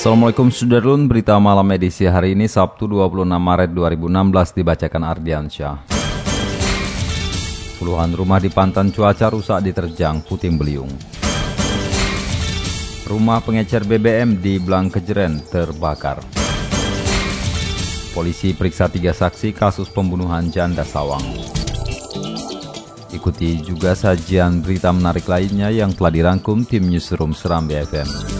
Assalamualaikum Sudarlun, berita malam edisi hari ini Sabtu 26 Maret 2016 dibacakan Ardiansyah. Puluhan rumah di Pantan Cuaca rusak diterjang puting beliung. Rumah pengecer BBM di Blangkejeren terbakar. Polisi periksa tiga saksi kasus pembunuhan janda sawang. Ikuti juga sajian berita menarik lainnya yang telah dirangkum tim Newsroom Seram BFM.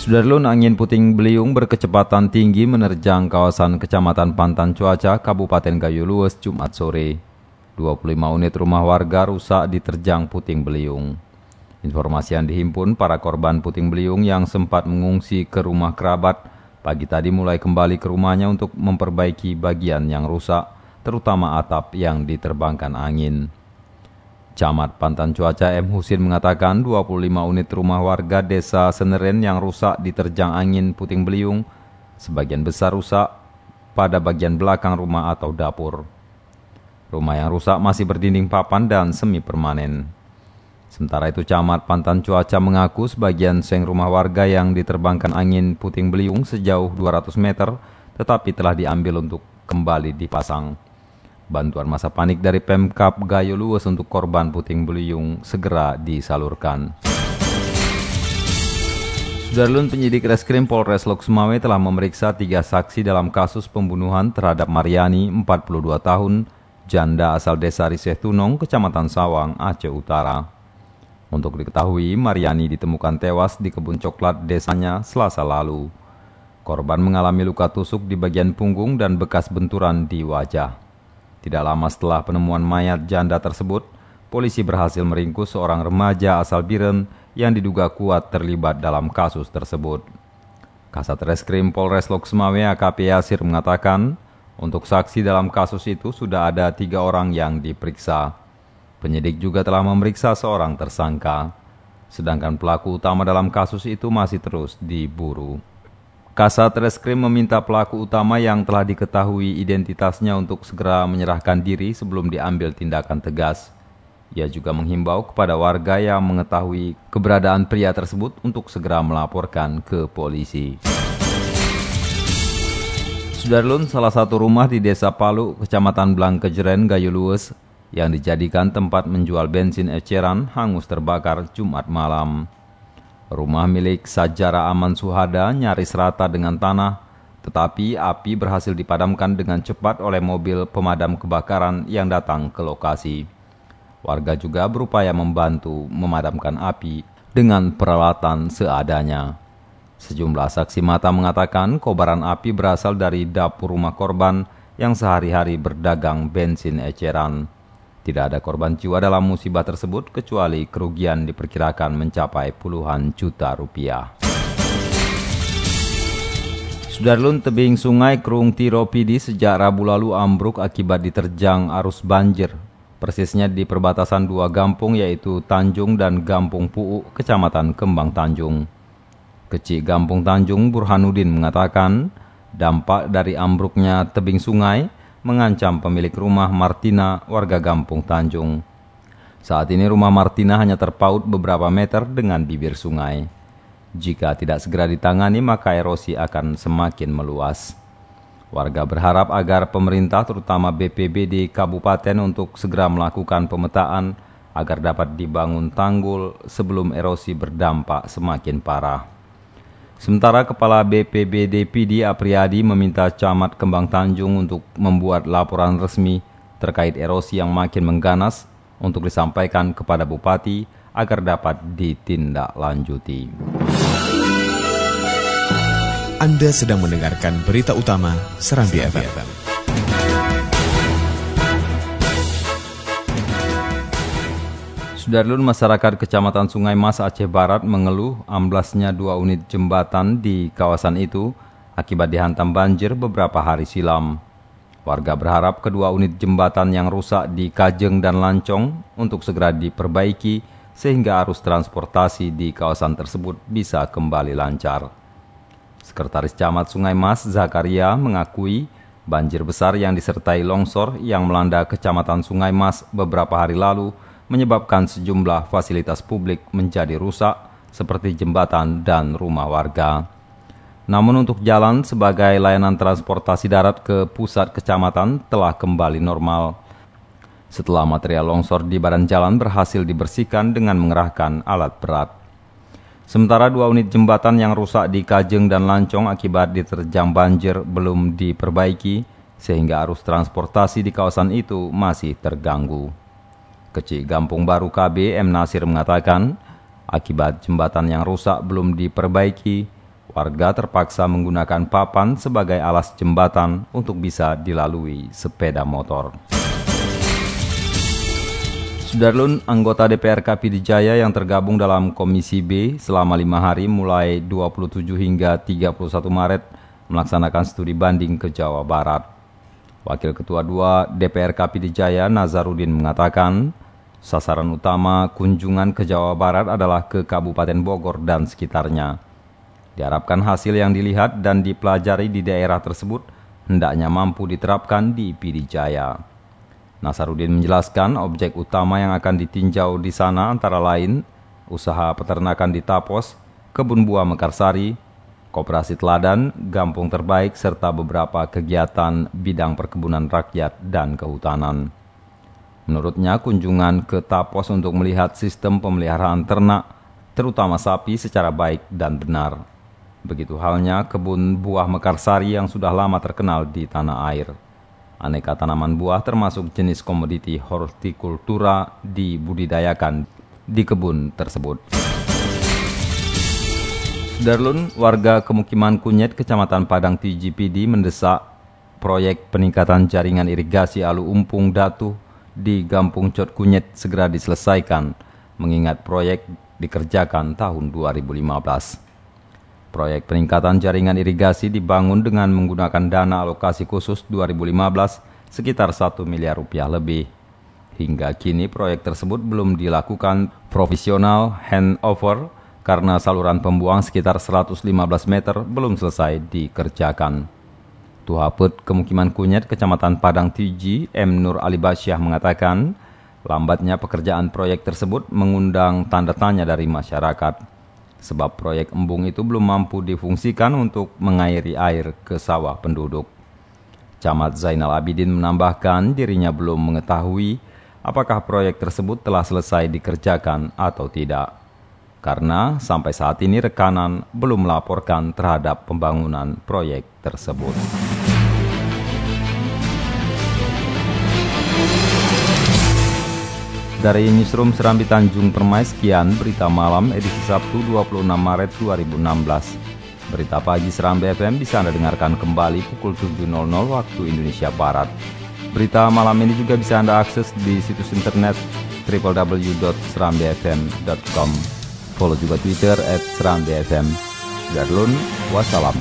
Sudarlun angin puting beliung berkecepatan tinggi menerjang kawasan Kecamatan Pantan Cuaca, Kabupaten Gayo Lues, Jumat sore. 25 unit rumah warga rusak diterjang puting beliung. Informasi yang dihimpun para korban puting beliung yang sempat mengungsi ke rumah kerabat pagi tadi mulai kembali ke rumahnya untuk memperbaiki bagian yang rusak, terutama atap yang diterbangkan angin. Camat Pantan Cuaca M. Husin mengatakan 25 unit rumah warga desa Seneren yang rusak diterjang angin puting beliung, sebagian besar rusak pada bagian belakang rumah atau dapur. Rumah yang rusak masih berdinding papan dan semi permanen. Sementara itu Camat Pantan Cuaca mengaku sebagian seng rumah warga yang diterbangkan angin puting beliung sejauh 200 meter tetapi telah diambil untuk kembali dipasang. Bantuan masa panik dari Pemkap Gayo Luwes untuk korban puting beliung segera disalurkan. Sudarlun penyidik Reskrim Polres Lok Sumawe telah memeriksa tiga saksi dalam kasus pembunuhan terhadap Mariani, 42 tahun, janda asal desa Riseh Tunong, Kecamatan Sawang, Aceh Utara. Untuk diketahui, Mariani ditemukan tewas di kebun coklat desanya selasa lalu. Korban mengalami luka tusuk di bagian punggung dan bekas benturan di wajah. Tidak lama setelah penemuan mayat janda tersebut, polisi berhasil meringkus seorang remaja asal Biren yang diduga kuat terlibat dalam kasus tersebut. Kasat Reskrim Polres Lok Sumawe AKP Yasir mengatakan, untuk saksi dalam kasus itu sudah ada tiga orang yang diperiksa. Penyidik juga telah memeriksa seorang tersangka, sedangkan pelaku utama dalam kasus itu masih terus diburu. Kasat Reskrim meminta pelaku utama yang telah diketahui identitasnya untuk segera menyerahkan diri sebelum diambil tindakan tegas. Ia juga menghimbau kepada warga yang mengetahui keberadaan pria tersebut untuk segera melaporkan ke polisi. Sudarlun, salah satu rumah di Desa Palu, Kecamatan Blangkejeren, Gayo Luwes, yang dijadikan tempat menjual bensin eceran hangus terbakar Jumat malam. Rumah milik Sajara Aman Suhada nyaris rata dengan tanah, tetapi api berhasil dipadamkan dengan cepat oleh mobil pemadam kebakaran yang datang ke lokasi. Warga juga berupaya membantu memadamkan api dengan peralatan seadanya. Sejumlah saksi mata mengatakan kobaran api berasal dari dapur rumah korban yang sehari-hari berdagang bensin eceran. Tidak ada korban jiwa dalam musibah tersebut kecuali kerugian diperkirakan mencapai puluhan juta rupiah. Sudarlun tebing sungai Krung Tiropidi sejak Rabu lalu ambruk akibat diterjang arus banjir. Persisnya di perbatasan dua gampung yaitu Tanjung dan Gampung Puu, Kecamatan Kembang Tanjung. Kecik Gampung Tanjung Burhanuddin mengatakan dampak dari ambruknya tebing sungai mengancam pemilik rumah Martina warga Gampung Tanjung. Saat ini rumah Martina hanya terpaut beberapa meter dengan bibir sungai. Jika tidak segera ditangani maka erosi akan semakin meluas. Warga berharap agar pemerintah terutama BPBD Kabupaten untuk segera melakukan pemetaan agar dapat dibangun tanggul sebelum erosi berdampak semakin parah. Sementara Kepala BPBD PD Apriyadi meminta Camat Kembang Tanjung untuk membuat laporan resmi terkait erosi yang makin mengganas untuk disampaikan kepada Bupati agar dapat ditindaklanjuti. Anda sedang mendengarkan berita utama Serambi FM. Sudarlun masyarakat Kecamatan Sungai Mas Aceh Barat mengeluh amblasnya dua unit jembatan di kawasan itu akibat dihantam banjir beberapa hari silam. Warga berharap kedua unit jembatan yang rusak di Kajeng dan Lancong untuk segera diperbaiki sehingga arus transportasi di kawasan tersebut bisa kembali lancar. Sekretaris Camat Sungai Mas Zakaria mengakui banjir besar yang disertai longsor yang melanda Kecamatan Sungai Mas beberapa hari lalu menyebabkan sejumlah fasilitas publik menjadi rusak seperti jembatan dan rumah warga. Namun untuk jalan sebagai layanan transportasi darat ke pusat kecamatan telah kembali normal. Setelah material longsor di badan jalan berhasil dibersihkan dengan mengerahkan alat berat. Sementara dua unit jembatan yang rusak di Kajeng dan Lancong akibat diterjang banjir belum diperbaiki, sehingga arus transportasi di kawasan itu masih terganggu. Kecil Gampung Baru KB M. Nasir mengatakan, akibat jembatan yang rusak belum diperbaiki, warga terpaksa menggunakan papan sebagai alas jembatan untuk bisa dilalui sepeda motor. Sudarlun, anggota DPR KP Jaya yang tergabung dalam Komisi B selama lima hari mulai 27 hingga 31 Maret melaksanakan studi banding ke Jawa Barat. Wakil Ketua 2 DPR KP Jaya Nazarudin mengatakan, Sasaran utama kunjungan ke Jawa Barat adalah ke Kabupaten Bogor dan sekitarnya. Diharapkan hasil yang dilihat dan dipelajari di daerah tersebut hendaknya mampu diterapkan di Pidijaya. Nasarudin menjelaskan objek utama yang akan ditinjau di sana antara lain usaha peternakan di Tapos, kebun buah Mekarsari, koperasi teladan, gampung terbaik, serta beberapa kegiatan bidang perkebunan rakyat dan kehutanan. Menurutnya, kunjungan ke Tapos untuk melihat sistem pemeliharaan ternak, terutama sapi, secara baik dan benar. Begitu halnya kebun buah Mekarsari yang sudah lama terkenal di tanah air. Aneka tanaman buah termasuk jenis komoditi hortikultura dibudidayakan di kebun tersebut. Darlun, warga kemukiman Kunyet, Kecamatan Padang TGPD mendesak proyek peningkatan jaringan irigasi Alu Umpung Datu di Gampung Cot Kunyit segera diselesaikan, mengingat proyek dikerjakan tahun 2015. Proyek peningkatan jaringan irigasi dibangun dengan menggunakan dana alokasi khusus 2015 sekitar 1 miliar rupiah lebih. Hingga kini proyek tersebut belum dilakukan profesional handover karena saluran pembuang sekitar 115 meter belum selesai dikerjakan. Tuhaput Kemukiman Kunyet, Kecamatan Padang Tiji, M. Nur Ali Basyah mengatakan, lambatnya pekerjaan proyek tersebut mengundang tanda tanya dari masyarakat. Sebab proyek embung itu belum mampu difungsikan untuk mengairi air ke sawah penduduk. Camat Zainal Abidin menambahkan dirinya belum mengetahui apakah proyek tersebut telah selesai dikerjakan atau tidak karena sampai saat ini rekanan belum melaporkan terhadap pembangunan proyek tersebut. Dari Newsroom Serambi Tanjung Permai, sekian berita malam edisi Sabtu 26 Maret 2016. Berita pagi Serambi FM bisa Anda dengarkan kembali pukul 7.00 waktu Indonesia Barat. Berita malam ini juga bisa Anda akses di situs internet www.serambifm.com. Follow juga Twitter at Serambi FM. Darlun, wassalam.